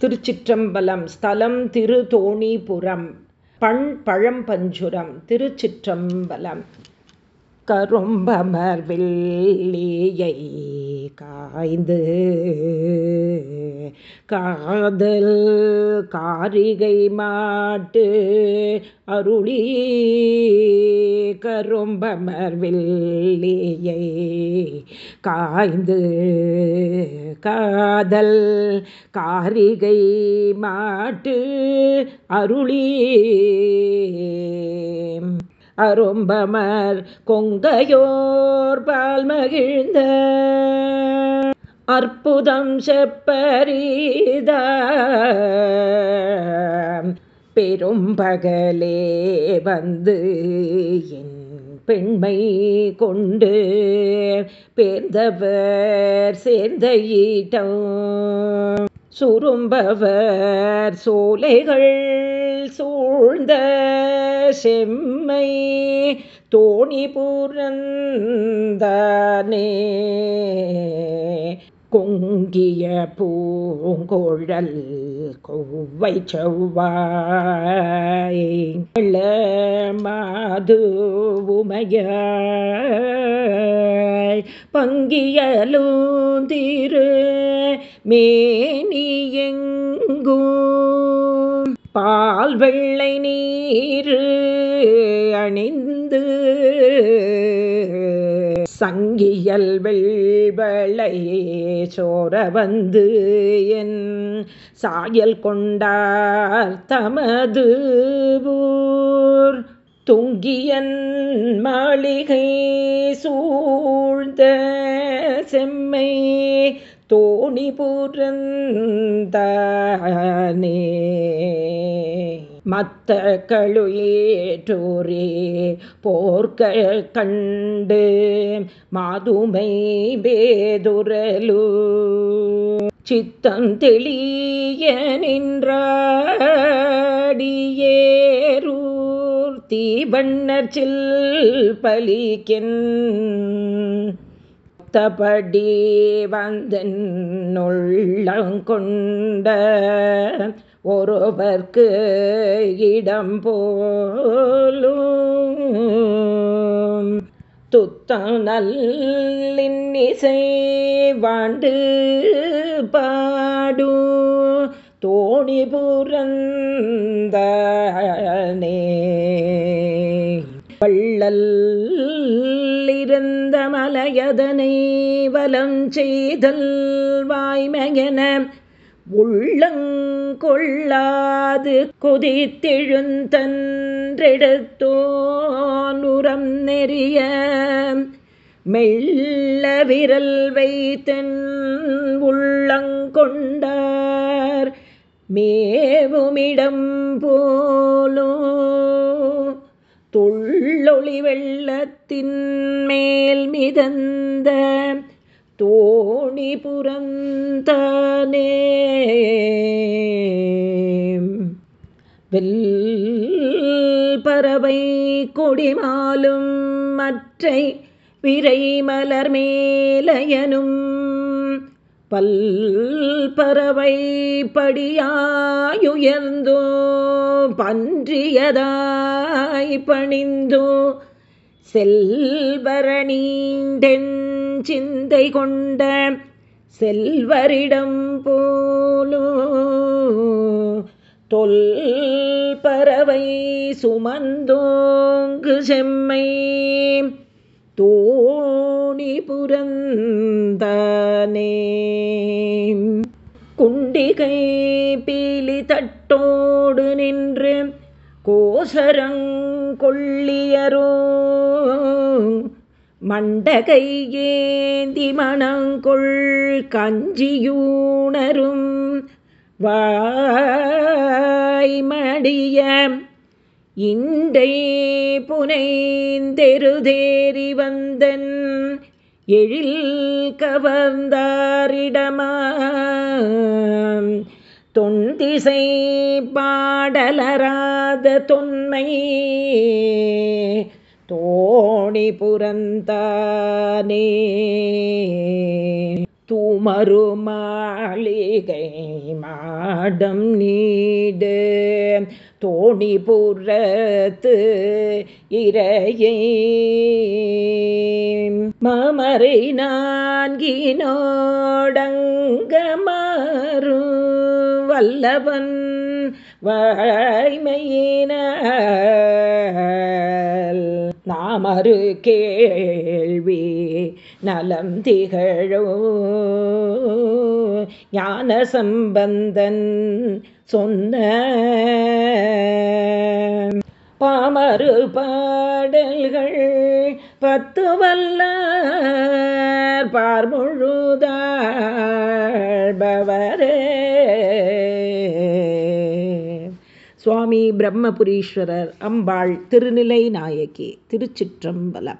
திருச்சிற்றம்பலம் ஸ்தலம் திருதோணிபுரம் பண் பழம்பஞ்சுரம் திருச்சிற்றம்பலம். கரும்பமர் வெள்ளியை காய்ந்து காதல் காரிகை மாட்டு அருளி. கரும்பமர் வெள்ளியை காய்ந்து காதல் காரிகை மாட்டு அருளி. அரும்பமர் கொங்கையோர் பால் மகிழ்ந்த அற்புதம் செப்பரீத பெரும்பகலே வந்து என் பெண்மை கொண்டு பேர்ந்தவர் சேர்ந்த ஈட்டம் சுரும்பவர் சோலைகள் சூழ்ந்த செம்மை தோணி பூரந்தானே. கொங்கிய பூங்கோழல் கொவ்வை செவ்வாய். மாது உமைய பங்கியலும் திரு மேனி பால் வெள்ளை நீர் அணிந்து சங்கியல் வெள்வளை சோர வந்து என் சாயல் கொண்டார் தமது ஊர். துங்கியன் மாளிகை சூழ்ந்த செம்மை தோணி புறந்தானே மத்த கழுயேற்றோரே போர்க்க கண்டு மாதுமை பேதுரலு. சித்தம் தெளிய நின்றாடியேரூர் தீபண்ணர் சில் பலிக்கின் தபடி வந்தன் ஒருவர்க்கு இடம் போலும். துத்தம் நல்லின் வாண்டு பாடு. தோணி புறந்தானே வள்ளல் இருந்த மலையதனை வலம் செய்தல் வாய்மையன உள்ளங்கொள்ளாது கொதித்தெழுந்தன்றெடுத்தோனுரம் நெறிய மெல்ல விரல் வைத்தன் உள்ளங்கொண்டார் மேவுமிடம் போலோ துள்ளொளி வெள்ளத்தின் மேல் மிதந்த தோணி புறந்தானே வெல்பறவை கொடிமாலும் மற்றை விரை மலர் மேலயனும் பல் பறவை படியாயுயர்ந்தோ பன்றியதாய் பணிந்தோ செல்வரணீண்டென் சிந்தை கொண்ட செல்வரிடம் போலோ தொல் பறவை சுமந்தோங்கு செம்மை தோணி புறந்தானே குண்டிகை பீலி தட்டோடு நின்று கோசரங்கொள்ளியரோ மண்டகை ஏந்தி மணங்கொள் கஞ்சியூணரும். வாய்மடிய இண்டை புனைந்தெருதேறி வந்தன் எழில் கவர்ந்தாரிடமா? தொந்திசை பாடலராத தொன்மை தோணி புறந்தானே தூமரு மாளிகை மாடம் நீடு தோணி புறத்து இறையை. மாமரை நான்கினோடங்கமாறு வல்லவன் வாய்மையின நாமரு கேள்வி நலம் திகழோ. ஞான சம்பந்தன் சொன்ன பாமறு பாடல்கள் பத்து வல்லா பார்முழுதாழ்பவரே சுவாமி பிரம்மபுரீஸ்வரர் அம்பாள் திருநிலை நாயகி திருச்சிற்றம்பலம்.